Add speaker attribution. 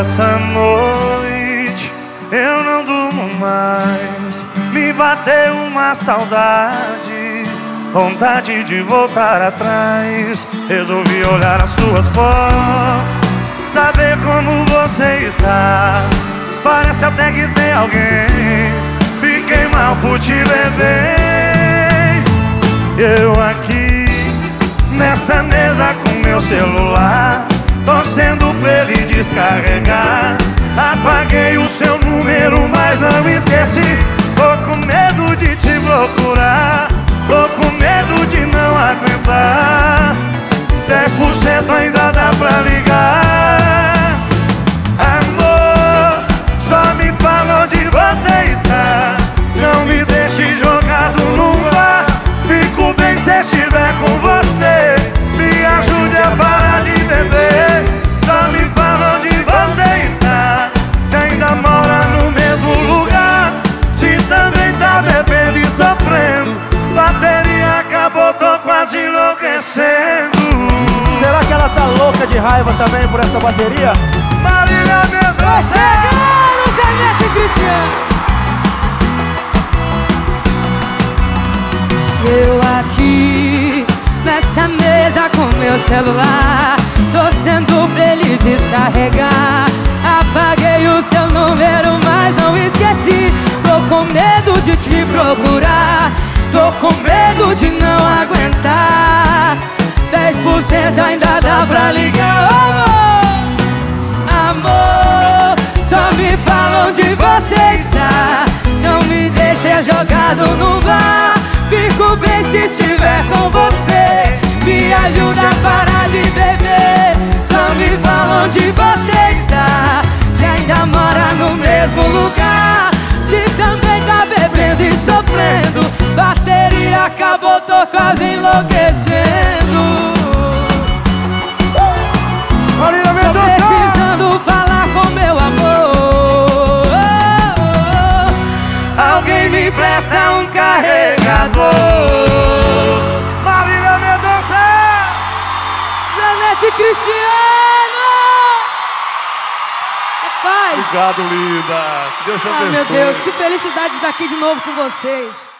Speaker 1: essa noite eu não durmo mais. Me bateu uma saudade, vontade de voltar atrás. Resolvi olhar as suas fotos, saber como você está. Parece até que tem alguém. Fiquei mal por te ver bem. Eu aqui nessa mesa com meu celular aguentar 10% ainda enlouquecendo
Speaker 2: Será que ela tá louca de raiva também por essa bateria?
Speaker 1: Marília
Speaker 3: Tô
Speaker 1: Mendonça
Speaker 3: chegando, Zé Neto e Cristiano. Eu aqui nessa mesa com meu celular, torcendo pra ele descarregar. Apaguei o seu número, mas não esqueci. Tô com medo de te procurar, tô com medo de não aguentar. 10% ainda dá pra ligar, amor. Amor, só me fala onde você está. Não me deixe jogado no bar. Fico bem se estiver com você. Me ajuda a parar
Speaker 1: Presta um carregador Marília Mendonça
Speaker 3: Janete Cristiano! Rapaz!
Speaker 1: Obrigado, linda. Deus te
Speaker 3: Ah,
Speaker 1: abençoe.
Speaker 3: meu Deus, que felicidade estar aqui de novo com vocês.